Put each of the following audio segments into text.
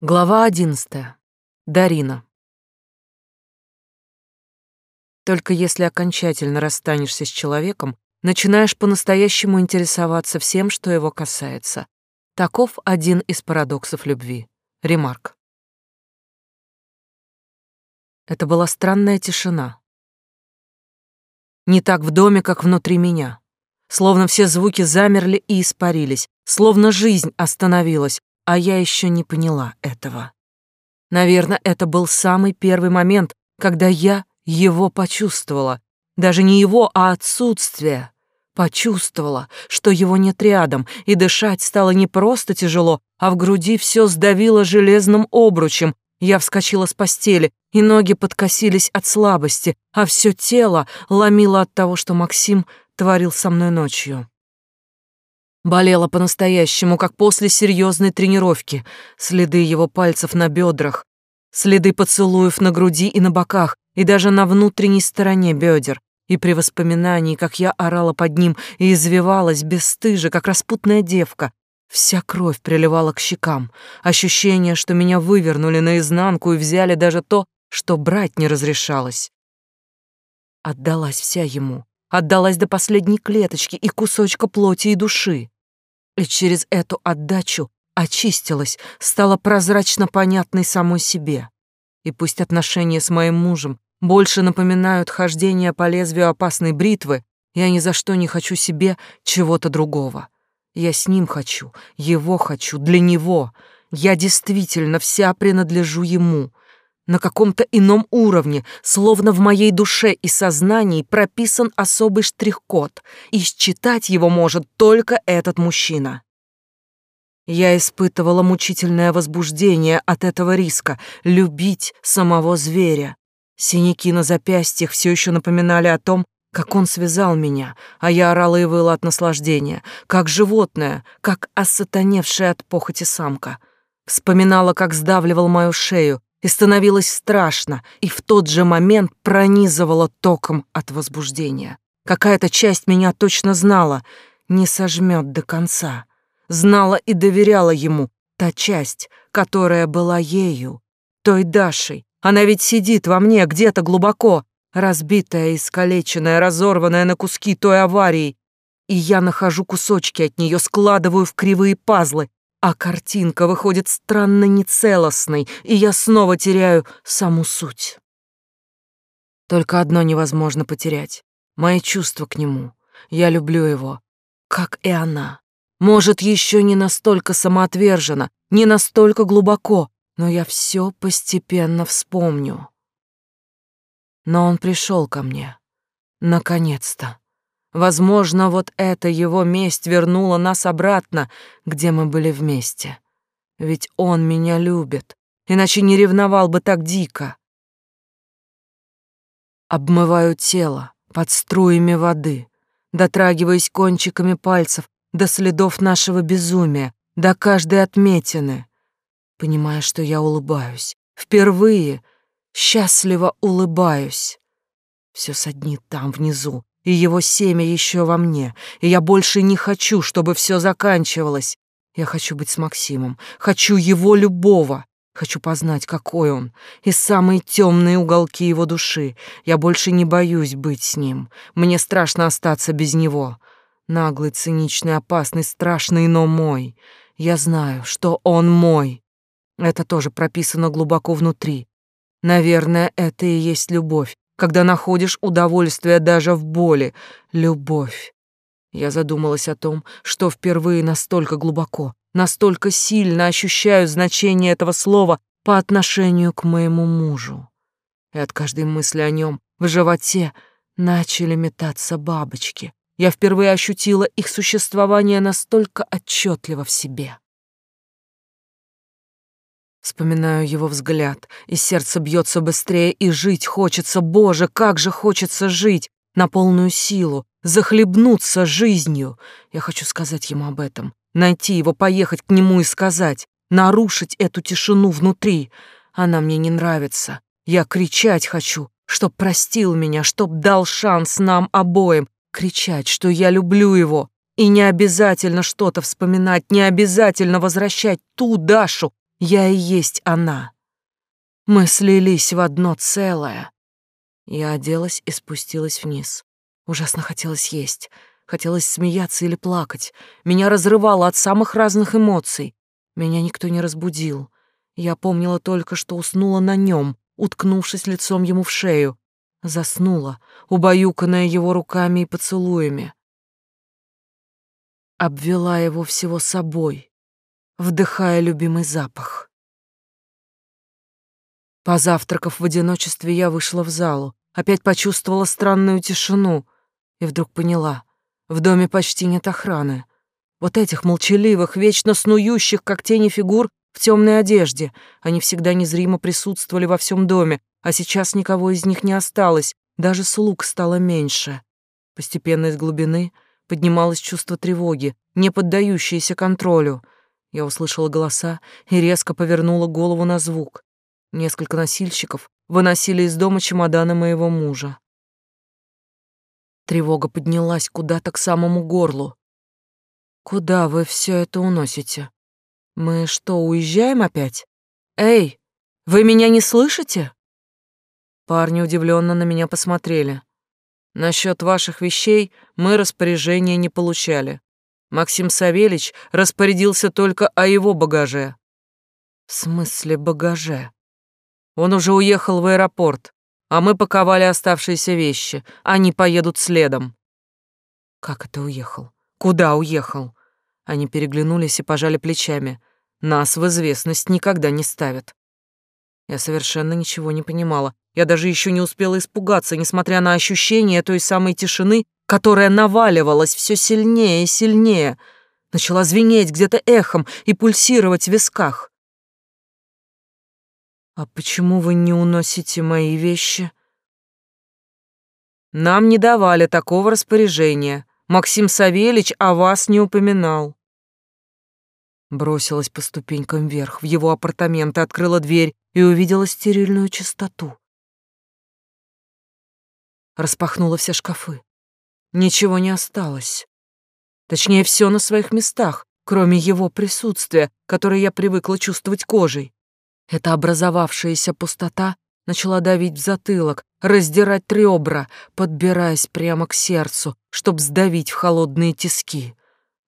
Глава одиннадцатая. Дарина. Только если окончательно расстанешься с человеком, начинаешь по-настоящему интересоваться всем, что его касается. Таков один из парадоксов любви. Ремарк. Это была странная тишина. Не так в доме, как внутри меня. Словно все звуки замерли и испарились, словно жизнь остановилась, а я еще не поняла этого. Наверное, это был самый первый момент, когда я его почувствовала. Даже не его, а отсутствие. Почувствовала, что его нет рядом, и дышать стало не просто тяжело, а в груди все сдавило железным обручем. Я вскочила с постели, и ноги подкосились от слабости, а все тело ломило от того, что Максим творил со мной ночью. Болела по-настоящему, как после серьезной тренировки. Следы его пальцев на бедрах, следы поцелуев на груди и на боках, и даже на внутренней стороне бедер. И при воспоминании, как я орала под ним и извивалась бесстыже, как распутная девка, вся кровь приливала к щекам. Ощущение, что меня вывернули наизнанку и взяли даже то, что брать не разрешалось. Отдалась вся ему, отдалась до последней клеточки и кусочка плоти и души и через эту отдачу очистилась, стала прозрачно понятной самой себе. И пусть отношения с моим мужем больше напоминают хождение по лезвию опасной бритвы, я ни за что не хочу себе чего-то другого. Я с ним хочу, его хочу, для него. Я действительно вся принадлежу ему — на каком-то ином уровне, словно в моей душе и сознании прописан особый штрих-код, и считать его может только этот мужчина. Я испытывала мучительное возбуждение от этого риска любить самого зверя. Синяки на запястьях все еще напоминали о том, как он связал меня, а я орала и выла от наслаждения, как животное, как осатаневшая от похоти самка. Вспоминала, как сдавливал мою шею, и становилось страшно, и в тот же момент пронизывало током от возбуждения. Какая-то часть меня точно знала, не сожмет до конца. Знала и доверяла ему, та часть, которая была ею, той Дашей. Она ведь сидит во мне где-то глубоко, разбитая, искалеченная, разорванная на куски той аварией. И я нахожу кусочки от нее, складываю в кривые пазлы, а картинка выходит странно нецелостной, и я снова теряю саму суть. Только одно невозможно потерять — мои чувства к нему. Я люблю его, как и она. Может, еще не настолько самоотверженно, не настолько глубоко, но я все постепенно вспомню. Но он пришел ко мне. Наконец-то. Возможно, вот эта его месть вернула нас обратно, где мы были вместе. Ведь он меня любит, иначе не ревновал бы так дико. Обмываю тело под струями воды, дотрагиваясь кончиками пальцев до следов нашего безумия, до каждой отметины, понимая, что я улыбаюсь. Впервые счастливо улыбаюсь. Все соднит там внизу, и его семя еще во мне, и я больше не хочу, чтобы все заканчивалось. Я хочу быть с Максимом, хочу его любого, хочу познать, какой он, и самые темные уголки его души. Я больше не боюсь быть с ним, мне страшно остаться без него. Наглый, циничный, опасный, страшный, но мой. Я знаю, что он мой. Это тоже прописано глубоко внутри. Наверное, это и есть любовь, когда находишь удовольствие даже в боли. Любовь. Я задумалась о том, что впервые настолько глубоко, настолько сильно ощущаю значение этого слова по отношению к моему мужу. И от каждой мысли о нем в животе начали метаться бабочки. Я впервые ощутила их существование настолько отчетливо в себе. Вспоминаю его взгляд, и сердце бьется быстрее, и жить хочется, боже, как же хочется жить на полную силу, захлебнуться жизнью. Я хочу сказать ему об этом, найти его, поехать к нему и сказать, нарушить эту тишину внутри. Она мне не нравится. Я кричать хочу, чтоб простил меня, чтоб дал шанс нам обоим, кричать, что я люблю его, и не обязательно что-то вспоминать, не обязательно возвращать ту Дашу, Я и есть она. Мы слились в одно целое. Я оделась и спустилась вниз. Ужасно хотелось есть. Хотелось смеяться или плакать. Меня разрывало от самых разных эмоций. Меня никто не разбудил. Я помнила только, что уснула на нем, уткнувшись лицом ему в шею. Заснула, убаюканная его руками и поцелуями. Обвела его всего собой, вдыхая любимый запах. Позавтракав в одиночестве, я вышла в залу, опять почувствовала странную тишину и вдруг поняла, в доме почти нет охраны. Вот этих молчаливых, вечно снующих, как тени фигур в темной одежде, они всегда незримо присутствовали во всем доме, а сейчас никого из них не осталось, даже слуг стало меньше. Постепенно из глубины поднималось чувство тревоги, не поддающееся контролю. Я услышала голоса и резко повернула голову на звук. Несколько носильщиков выносили из дома чемоданы моего мужа. Тревога поднялась куда-то к самому горлу. «Куда вы все это уносите? Мы что, уезжаем опять? Эй, вы меня не слышите?» Парни удивленно на меня посмотрели. Насчет ваших вещей мы распоряжения не получали. Максим Савельич распорядился только о его багаже. В смысле багаже? Он уже уехал в аэропорт, а мы паковали оставшиеся вещи. Они поедут следом. Как это уехал? Куда уехал? Они переглянулись и пожали плечами. Нас в известность никогда не ставят. Я совершенно ничего не понимала. Я даже еще не успела испугаться, несмотря на ощущение той самой тишины, которая наваливалась все сильнее и сильнее, начала звенеть где-то эхом и пульсировать в висках. «А почему вы не уносите мои вещи?» «Нам не давали такого распоряжения. Максим Савельич о вас не упоминал». Бросилась по ступенькам вверх в его апартаменты, открыла дверь и увидела стерильную чистоту. Распахнула все шкафы. Ничего не осталось. Точнее, все на своих местах, кроме его присутствия, которое я привыкла чувствовать кожей. Эта образовавшаяся пустота начала давить в затылок, раздирать ребра, подбираясь прямо к сердцу, чтобы сдавить в холодные тиски.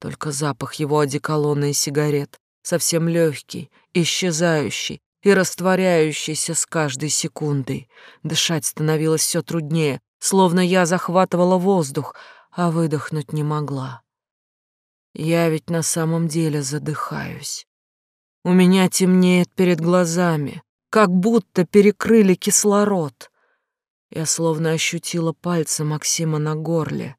Только запах его одеколона и сигарет, совсем легкий, исчезающий и растворяющийся с каждой секундой. Дышать становилось все труднее, словно я захватывала воздух, а выдохнуть не могла. Я ведь на самом деле задыхаюсь. У меня темнеет перед глазами, как будто перекрыли кислород. Я словно ощутила пальцы Максима на горле,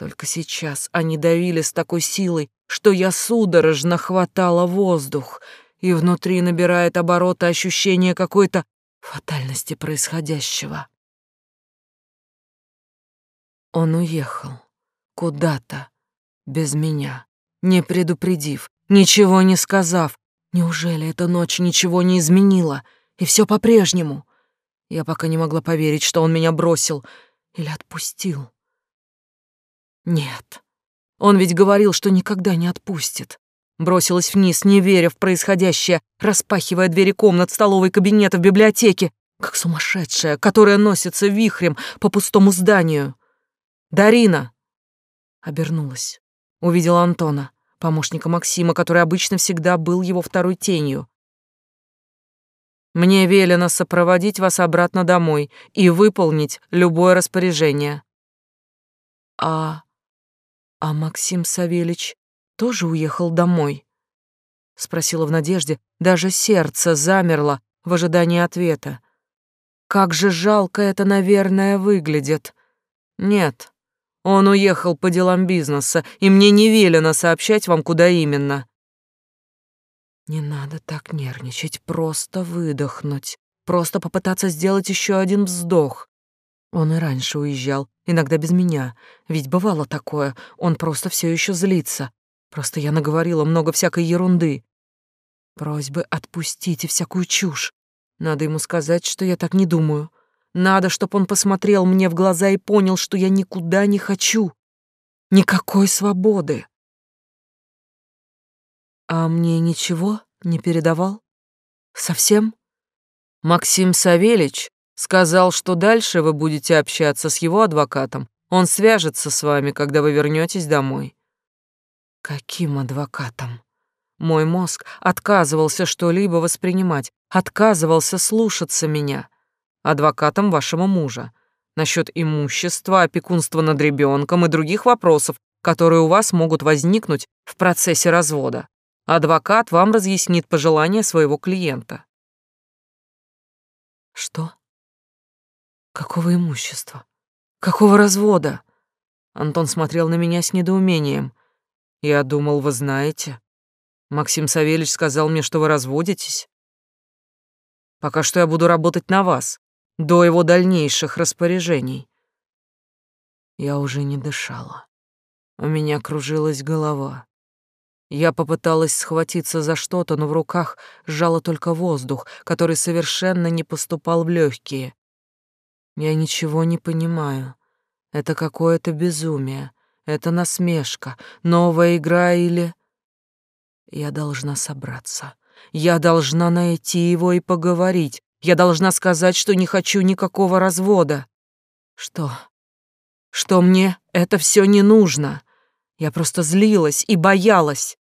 только сейчас они давили с такой силой, что я судорожно хватала воздух, и внутри набирает обороты ощущение какой-то фатальности происходящего. Он уехал куда-то без меня, не предупредив, ничего не сказав. Неужели эта ночь ничего не изменила, и все по-прежнему? Я пока не могла поверить, что он меня бросил или отпустил. Нет. Он ведь говорил, что никогда не отпустит. Бросилась вниз, не веря в происходящее, распахивая двери комнат, столовой, кабинета, в библиотеке, как сумасшедшая, которая носится вихрем по пустому зданию. «Дарина!» Обернулась. Увидела Антона, помощника Максима, который обычно всегда был его второй тенью. «Мне велено сопроводить вас обратно домой и выполнить любое распоряжение». «А «А Максим Савельич тоже уехал домой?» — спросила в надежде. Даже сердце замерло в ожидании ответа. «Как же жалко это, наверное, выглядит!» «Нет, он уехал по делам бизнеса, и мне не велено сообщать вам, куда именно». «Не надо так нервничать, просто выдохнуть, просто попытаться сделать еще один вздох. Он и раньше уезжал, иногда без меня, ведь бывало такое, он просто все еще злится. Просто я наговорила много всякой ерунды. Просьбы отпустить и всякую чушь. Надо ему сказать, что я так не думаю. Надо, чтобы он посмотрел мне в глаза и понял, что я никуда не хочу. Никакой свободы. А мне ничего Не передавал? Совсем? Максим Савельич сказал, что дальше вы будете общаться с его адвокатом. Он свяжется с вами, когда вы вернетесь домой. Каким адвокатом? Мой мозг отказывался что-либо воспринимать, отказывался слушаться меня. Адвокатом вашего мужа. Насчет имущества, опекунства над ребенком и других вопросов, которые у вас могут возникнуть в процессе развода. Адвокат вам разъяснит пожелания своего клиента. Что? Какого имущества? Какого развода? Антон смотрел на меня с недоумением. Я думал, вы знаете. Максим Савельевич сказал мне, что вы разводитесь. Пока что я буду работать на вас, до его дальнейших распоряжений. Я уже не дышала. У меня кружилась голова. Я попыталась схватиться за что-то, но в руках сжала только воздух, который совершенно не поступал в легкие. Я ничего не понимаю. Это какое-то безумие. Это насмешка, новая игра или... Я должна собраться. Я должна найти его и поговорить. Я должна сказать, что не хочу никакого развода. Что? Что мне это все не нужно? Я просто злилась и боялась.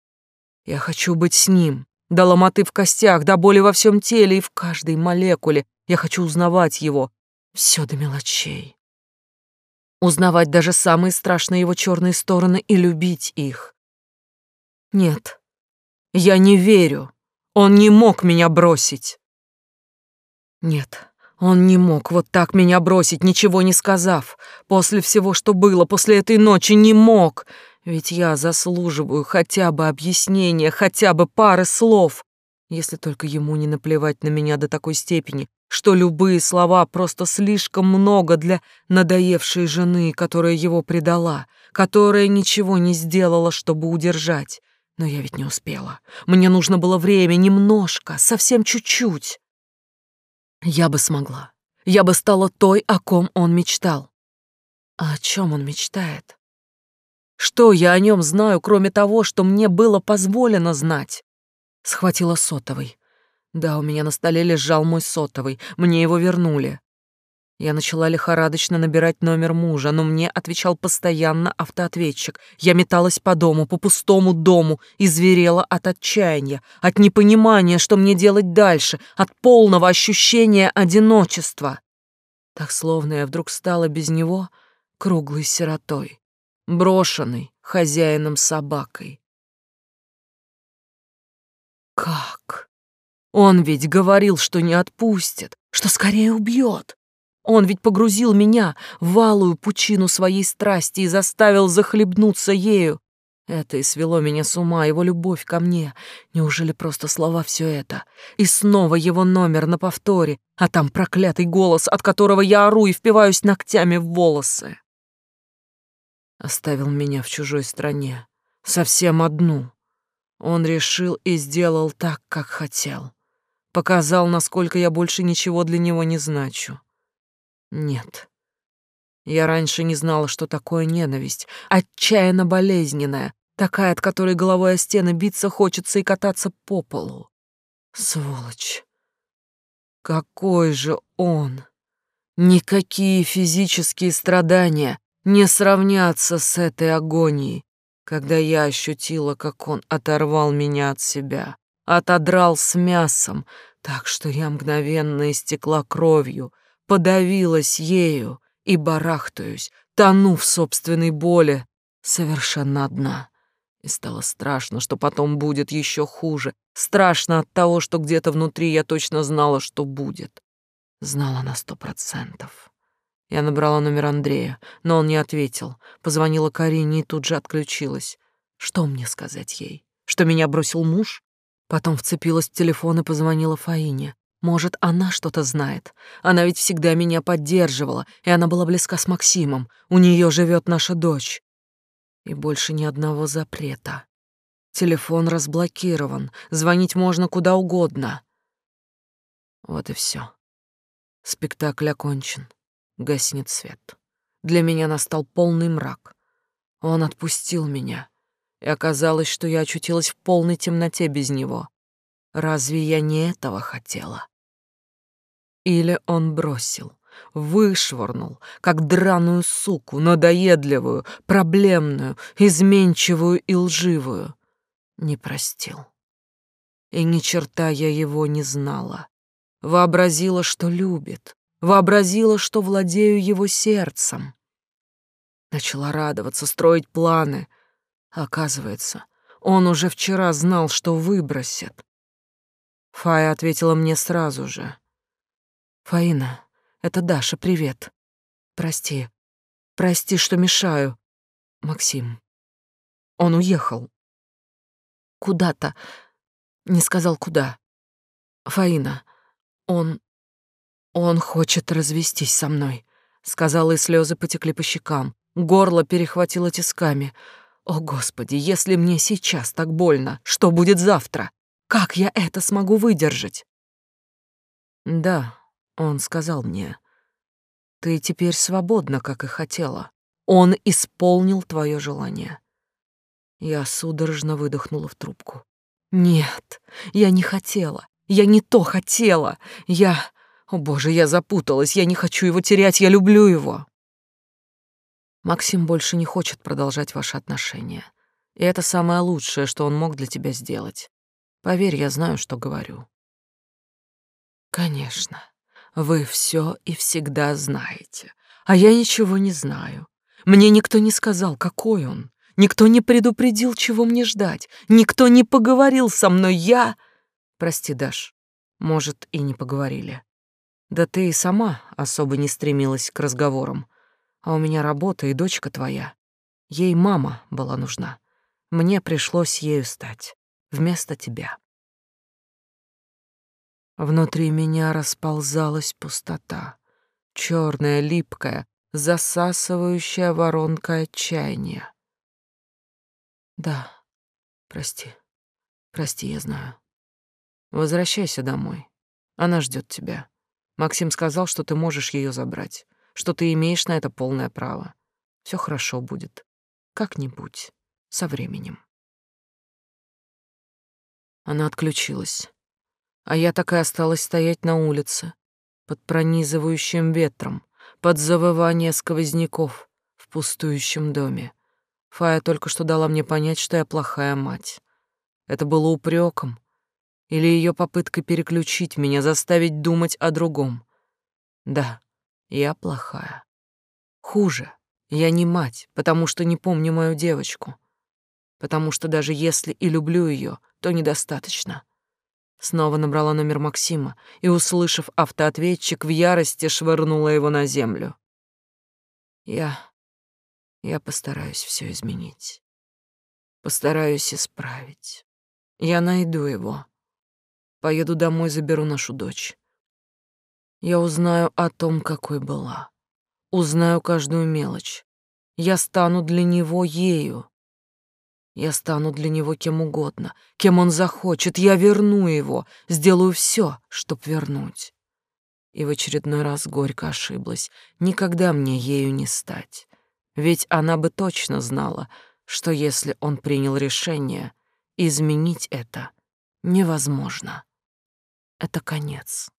Я хочу быть с ним, до ломоты в костях, до боли во всем теле и в каждой молекуле. Я хочу узнавать его, все до мелочей. Узнавать даже самые страшные его черные стороны и любить их. Нет, я не верю. Он не мог меня бросить. Нет, он не мог вот так меня бросить, ничего не сказав. После всего, что было, после этой ночи, не мог. Ведь я заслуживаю хотя бы объяснения, хотя бы пары слов. Если только ему не наплевать на меня до такой степени, что любые слова просто слишком много для надоевшей жены, которая его предала, которая ничего не сделала, чтобы удержать. Но я ведь не успела. Мне нужно было время, немножко, совсем чуть-чуть. Я бы смогла. Я бы стала той, о ком он мечтал. А о чем он мечтает? Что я о нем знаю, кроме того, что мне было позволено знать? Схватила сотовый. Да, у меня на столе лежал мой сотовый. Мне его вернули. Я начала лихорадочно набирать номер мужа, но мне отвечал постоянно автоответчик. Я металась по дому, по пустому дому, и зверела от отчаяния, от непонимания, что мне делать дальше, от полного ощущения одиночества. Так словно я вдруг стала без него круглой сиротой, брошенной хозяином собакой. Как? Он ведь говорил, что не отпустит, что скорее убьет. Он ведь погрузил меня в валую пучину своей страсти и заставил захлебнуться ею. Это и свело меня с ума, его любовь ко мне. Неужели просто слова все это? И снова его номер на повторе, а там проклятый голос, от которого я ору и впиваюсь ногтями в волосы. Оставил меня в чужой стране, совсем одну. Он решил и сделал так, как хотел. Показал, насколько я больше ничего для него не значу. Нет. Я раньше не знала, что такое ненависть, отчаянно болезненная, такая, от которой головой о стены биться хочется и кататься по полу. Сволочь. Какой же он! Никакие физические страдания не сравнятся с этой агонией, когда я ощутила, как он оторвал меня от себя, отодрал с мясом, так что я мгновенно истекла кровью — подавилась ею и барахтаюсь, тону в собственной боли, совершенно одна. И стало страшно, что потом будет еще хуже. Страшно от того, что где-то внутри я точно знала, что будет. Знала на сто процентов. Я набрала номер Андрея, но он не ответил. Позвонила Карине и тут же отключилась. Что мне сказать ей? Что меня бросил муж? Потом вцепилась в телефон и позвонила Фаине. Может, она что-то знает. Она ведь всегда меня поддерживала, и она была близка с Максимом. У нее живет наша дочь. И больше ни одного запрета. Телефон разблокирован, звонить можно куда угодно. Вот и все. Спектакль окончен. Гаснет свет. Для меня настал полный мрак. Он отпустил меня, и оказалось, что я очутилась в полной темноте без него. Разве я не этого хотела? Или он бросил, вышвырнул, как драную суку, надоедливую, проблемную, изменчивую и лживую. Не простил. И ни черта я его не знала. Вообразила, что любит, вообразила, что владею его сердцем. Начала радоваться, строить планы. Оказывается, он уже вчера знал, что выбросит. Фая ответила мне сразу же. «Фаина, это Даша, привет. Прости, прости, что мешаю. Максим. Он уехал. Куда-то. Не сказал, куда. Фаина, он... Он хочет развестись со мной», — сказала, и слезы потекли по щекам. Горло перехватило тисками. «О, Господи, если мне сейчас так больно, что будет завтра?» Как я это смогу выдержать? Да, он сказал мне. Ты теперь свободна, как и хотела. Он исполнил твое желание. Я судорожно выдохнула в трубку. Нет, я не хотела. Я не то хотела. Я... О, боже, я запуталась. Я не хочу его терять. Я люблю его. Максим больше не хочет продолжать ваши отношения. И это самое лучшее, что он мог для тебя сделать. Поверь, я знаю, что говорю. Конечно, вы все и всегда знаете, а я ничего не знаю. Мне никто не сказал, какой он. Никто не предупредил, чего мне ждать. Никто не поговорил со мной. Я... Прости, Даш, может, и не поговорили. Да ты и сама особо не стремилась к разговорам. А у меня работа и дочка твоя. Ей мама была нужна. Мне пришлось ею стать вместо тебя. Внутри меня расползалась пустота, черная, липкая, засасывающая воронка отчаяния. Да, прости, прости, я знаю. Возвращайся домой. Она ждет тебя. Максим сказал, что ты можешь ее забрать, что ты имеешь на это полное право. Все хорошо будет. Как-нибудь. Со временем. Она отключилась. А я так и осталась стоять на улице, под пронизывающим ветром, под завывание сквозняков в пустующем доме. Фая только что дала мне понять, что я плохая мать. Это было упреком или ее попыткой переключить меня, заставить думать о другом. Да, я плохая. Хуже, я не мать, потому что не помню мою девочку. Потому что даже если и люблю ее, то недостаточно. Снова набрала номер Максима и, услышав автоответчик, в ярости швырнула его на землю. Я... я постараюсь все изменить. Постараюсь исправить. Я найду его. Поеду домой, заберу нашу дочь. Я узнаю о том, какой была. Узнаю каждую мелочь. Я стану для него ею. Я стану для него кем угодно, кем он захочет. Я верну его, сделаю все, чтоб вернуть. И в очередной раз горько ошиблась. Никогда мне ею не стать. Ведь она бы точно знала, что если он принял решение, изменить это невозможно. Это конец.